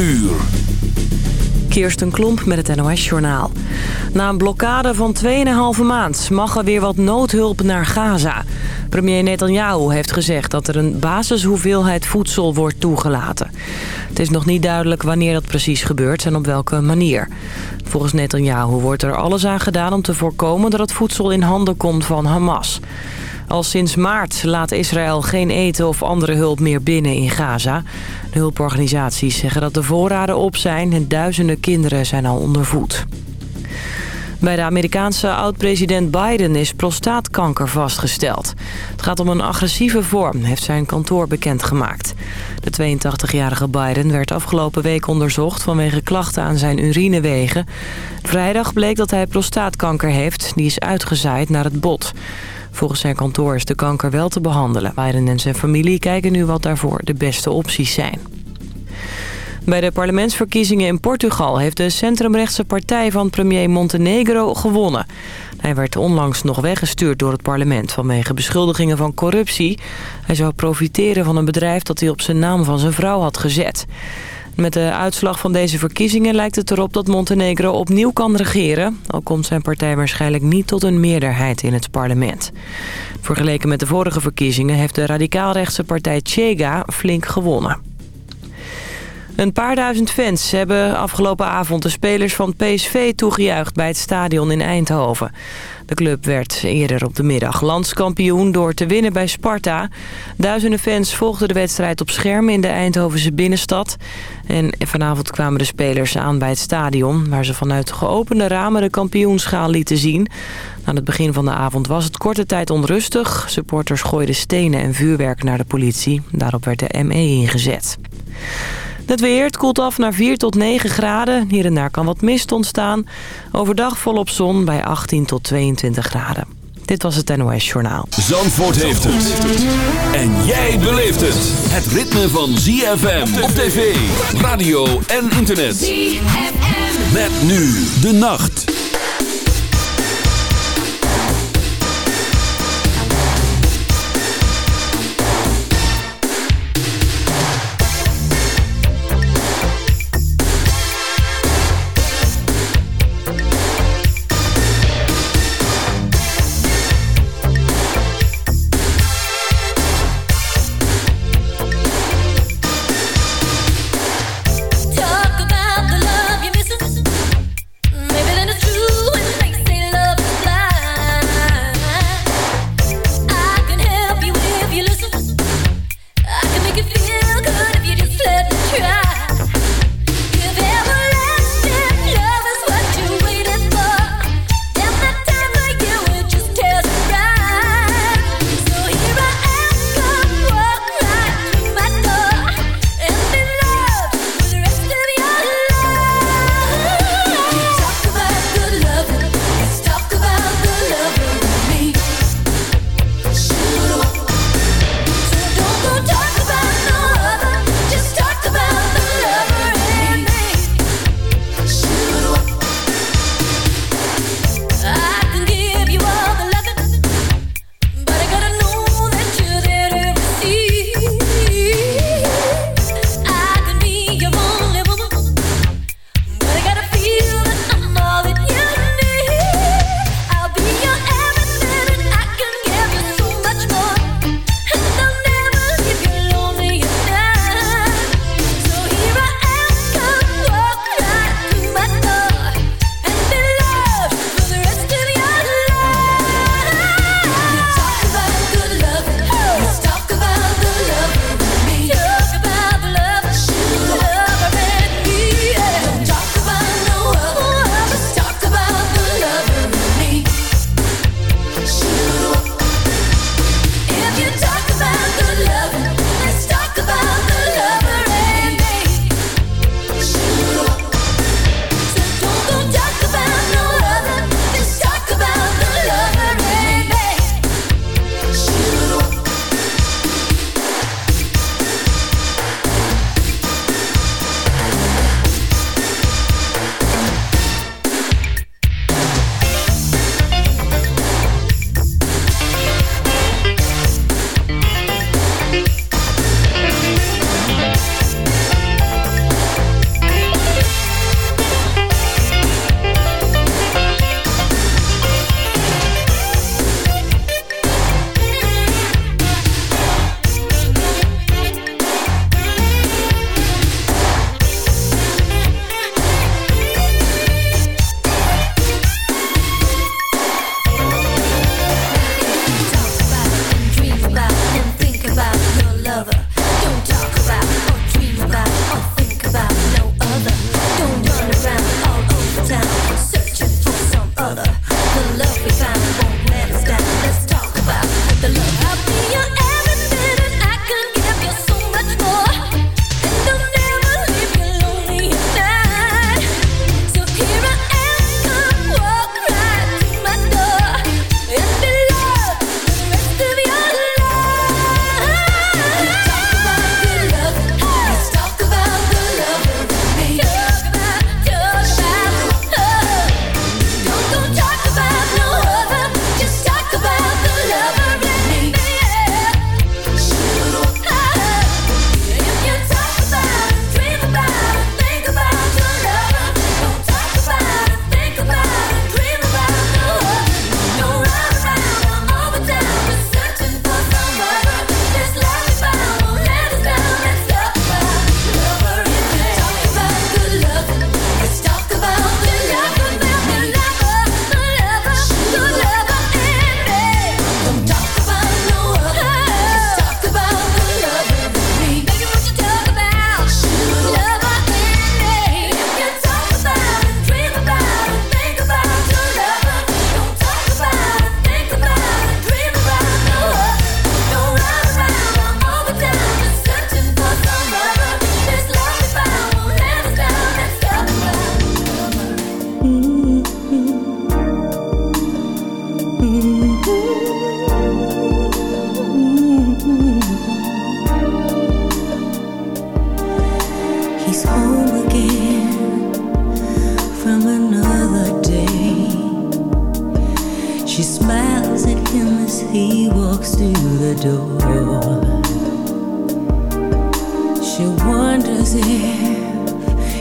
uur. Kirsten Klomp met het NOS-journaal. Na een blokkade van 2,5 maand mag er weer wat noodhulp naar Gaza. Premier Netanyahu heeft gezegd dat er een basishoeveelheid voedsel wordt toegelaten. Het is nog niet duidelijk wanneer dat precies gebeurt en op welke manier. Volgens Netanyahu wordt er alles aan gedaan om te voorkomen dat het voedsel in handen komt van Hamas. Al sinds maart laat Israël geen eten of andere hulp meer binnen in Gaza. De hulporganisaties zeggen dat de voorraden op zijn en duizenden kinderen zijn al ondervoed. Bij de Amerikaanse oud-president Biden is prostaatkanker vastgesteld. Het gaat om een agressieve vorm, heeft zijn kantoor bekendgemaakt. De 82-jarige Biden werd afgelopen week onderzocht vanwege klachten aan zijn urinewegen. Vrijdag bleek dat hij prostaatkanker heeft, die is uitgezaaid naar het bot. Volgens zijn kantoor is de kanker wel te behandelen. Biden en zijn familie kijken nu wat daarvoor de beste opties zijn. Bij de parlementsverkiezingen in Portugal heeft de centrumrechtse partij van premier Montenegro gewonnen. Hij werd onlangs nog weggestuurd door het parlement vanwege beschuldigingen van corruptie. Hij zou profiteren van een bedrijf dat hij op zijn naam van zijn vrouw had gezet. Met de uitslag van deze verkiezingen lijkt het erop dat Montenegro opnieuw kan regeren. Al komt zijn partij waarschijnlijk niet tot een meerderheid in het parlement. Vergeleken met de vorige verkiezingen heeft de radicaalrechtse partij Chega flink gewonnen. Een paar duizend fans hebben afgelopen avond de spelers van PSV toegejuicht bij het stadion in Eindhoven. De club werd eerder op de middag landskampioen door te winnen bij Sparta. Duizenden fans volgden de wedstrijd op scherm in de Eindhovense binnenstad. En vanavond kwamen de spelers aan bij het stadion... waar ze vanuit geopende ramen de kampioenschaal lieten zien. Aan het begin van de avond was het korte tijd onrustig. Supporters gooiden stenen en vuurwerk naar de politie. Daarop werd de ME ingezet. Het weer, het koelt af naar 4 tot 9 graden. Hier en daar kan wat mist ontstaan. Overdag volop zon bij 18 tot 22 graden. Dit was het NOS Journaal. Zandvoort heeft het. En jij beleeft het. Het ritme van ZFM op tv, radio en internet. ZFM. Met nu de nacht.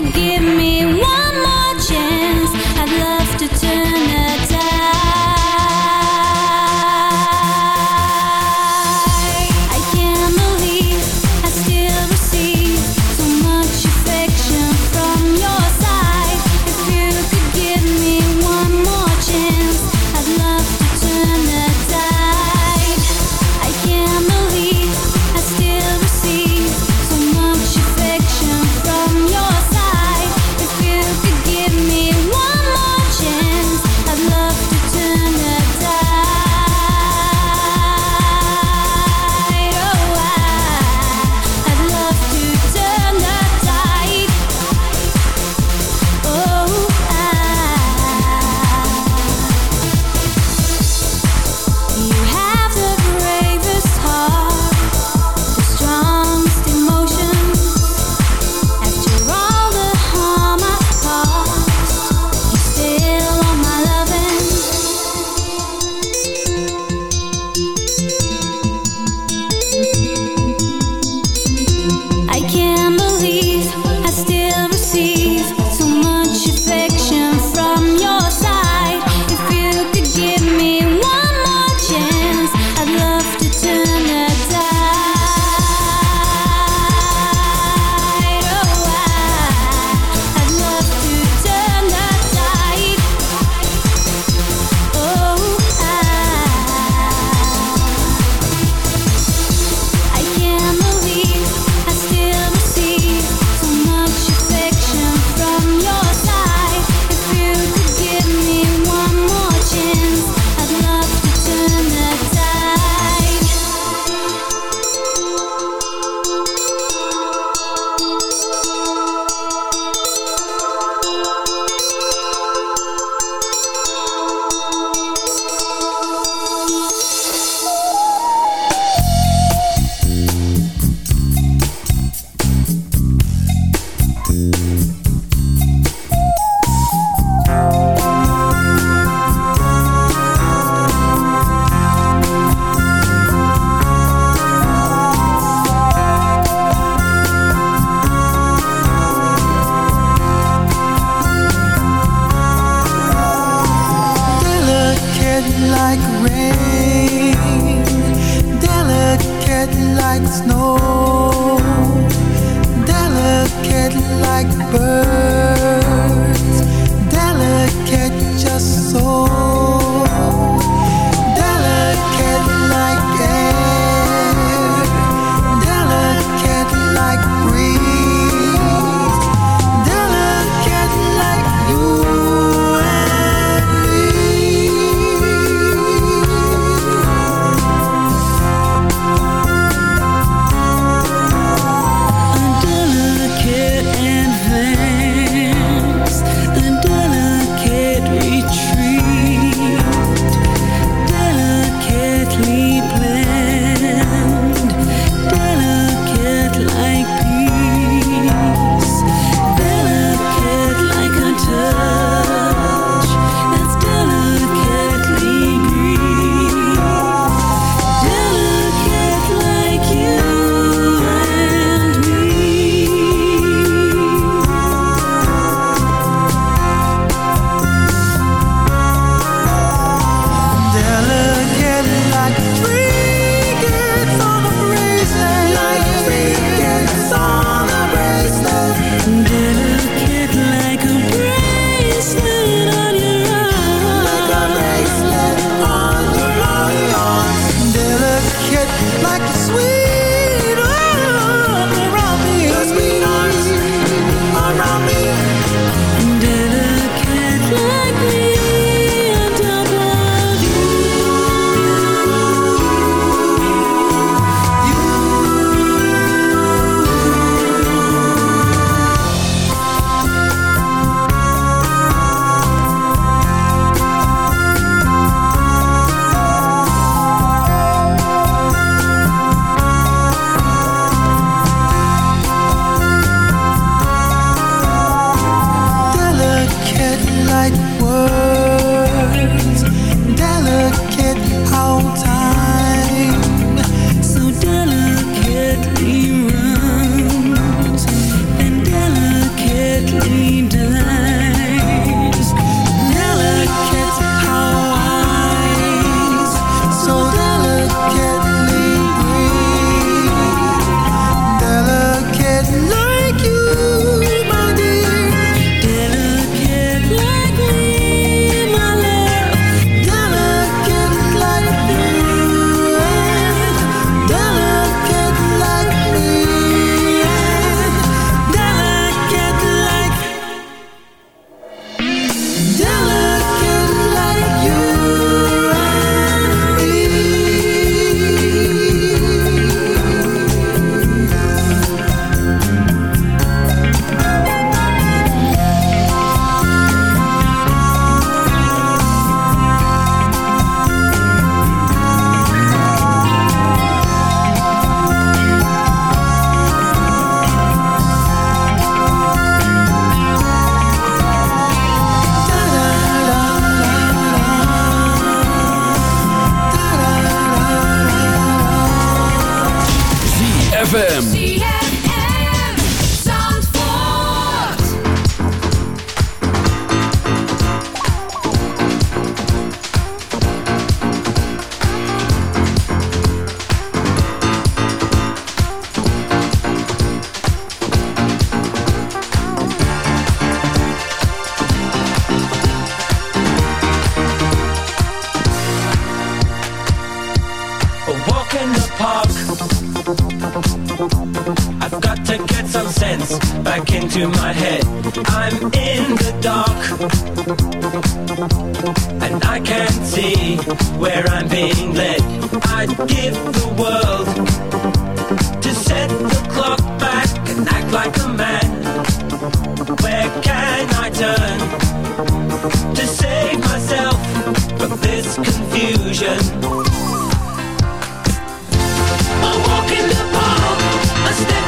give me one And I can't see where I'm being led. I'd give the world to set the clock back and act like a man. Where can I turn to save myself from this confusion? I walk in the park, I step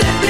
Step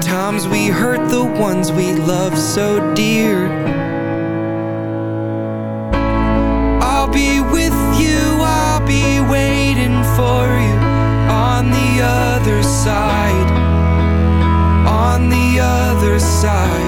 times we hurt the ones we love so dear. I'll be with you, I'll be waiting for you On the other side. On the other side.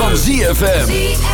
van ZFM.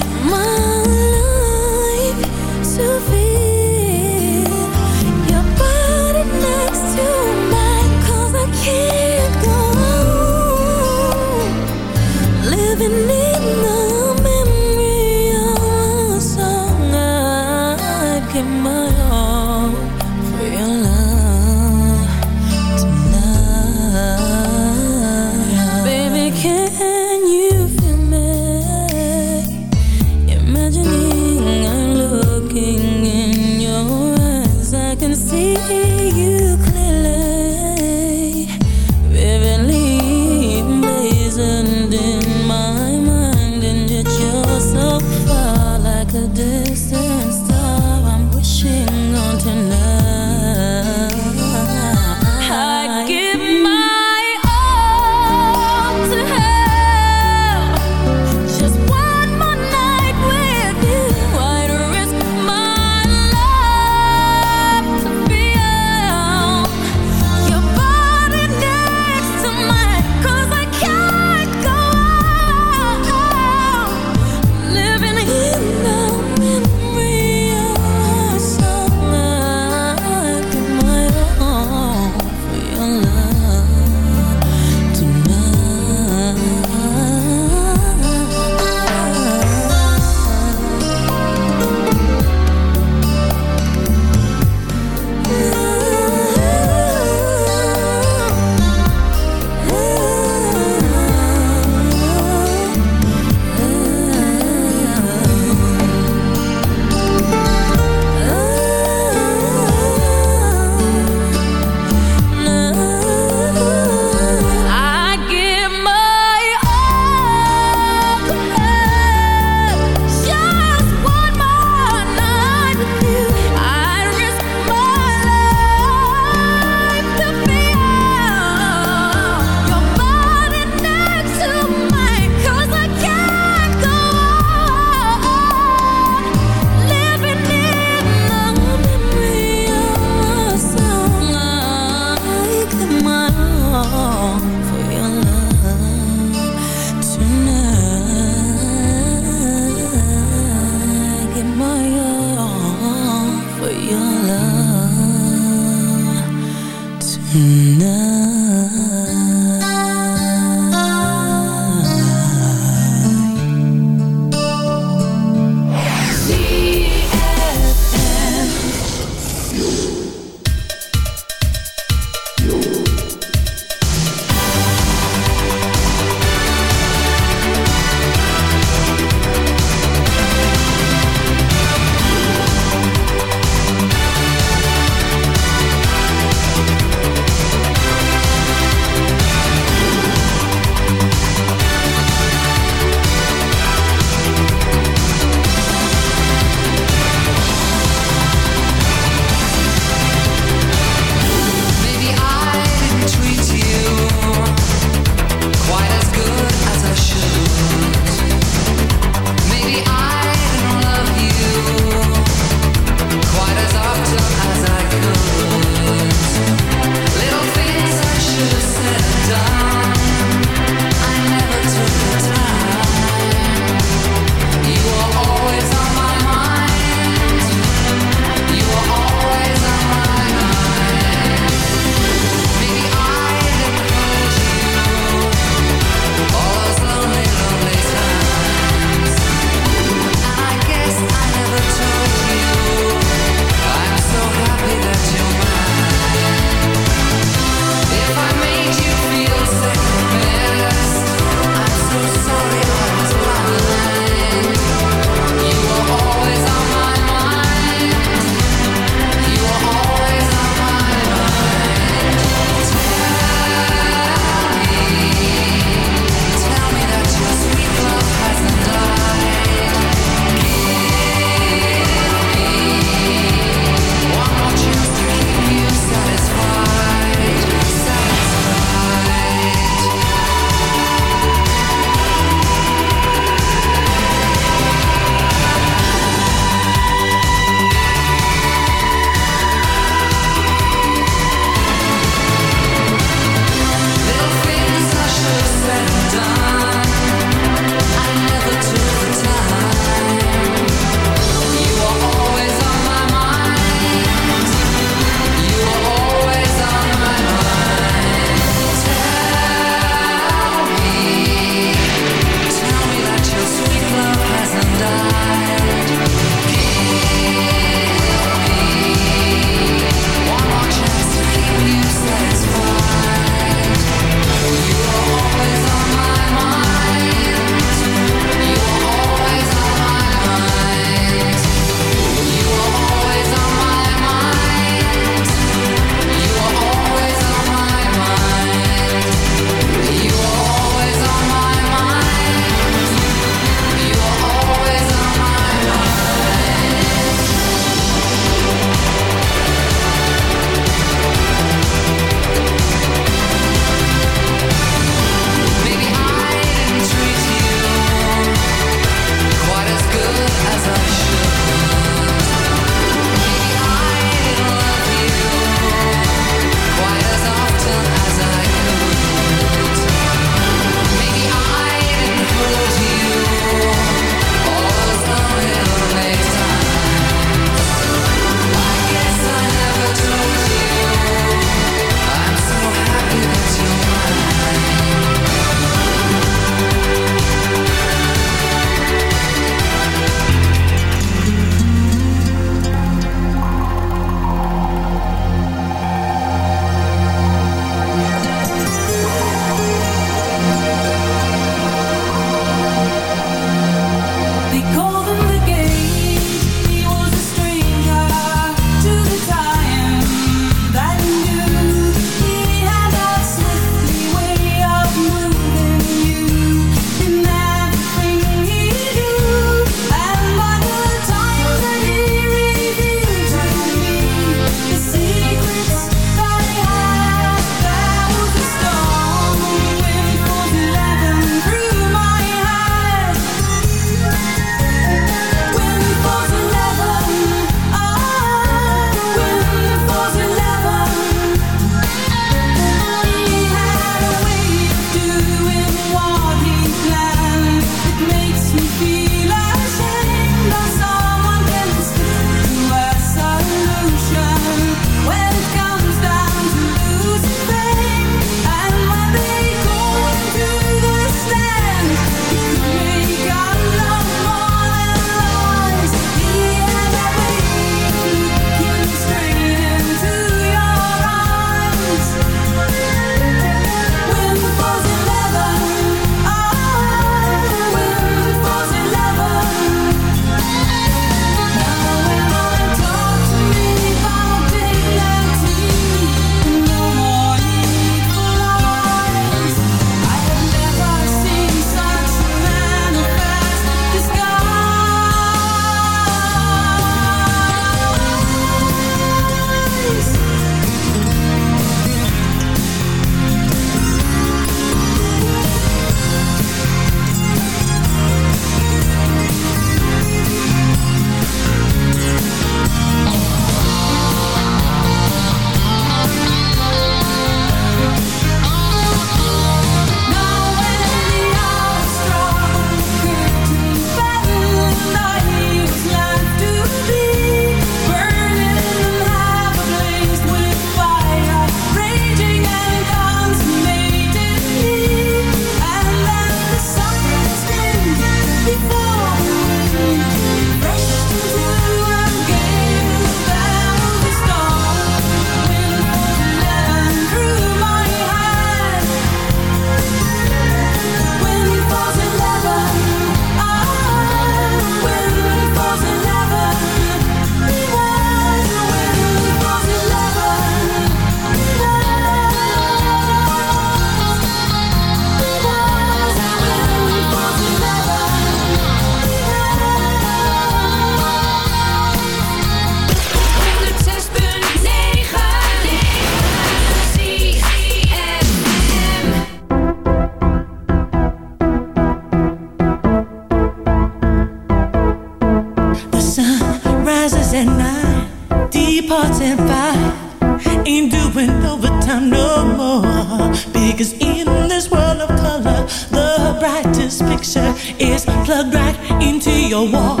a wall.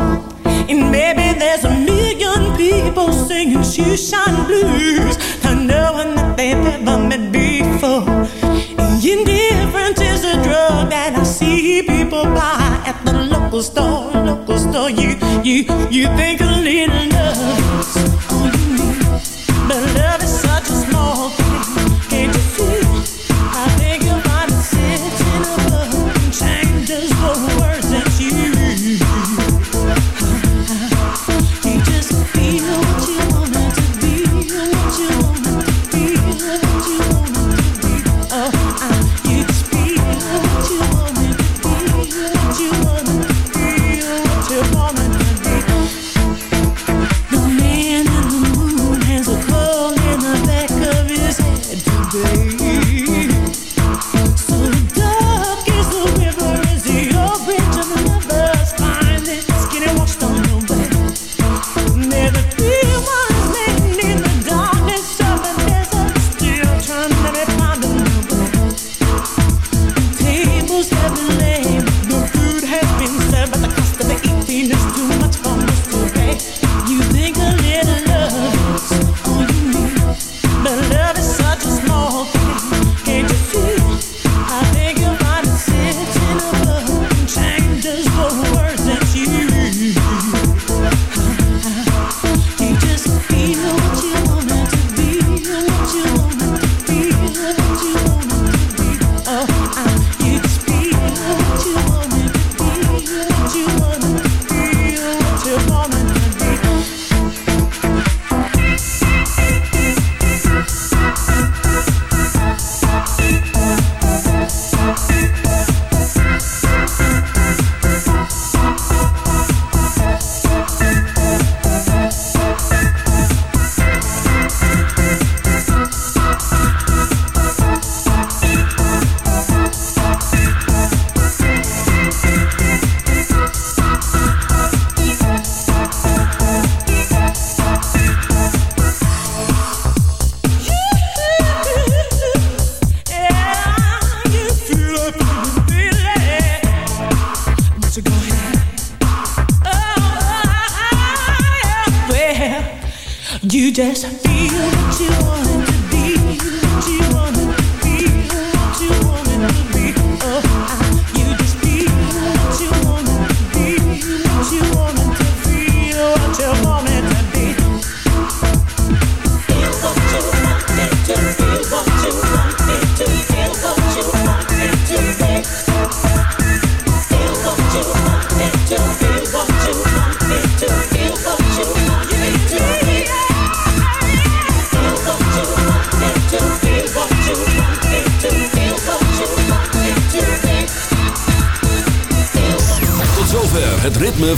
And maybe there's a million people singing shoeshine blues to no one that they've ever met before. And indifference is a drug that I see people buy at the local store. Local store, you you you think a little.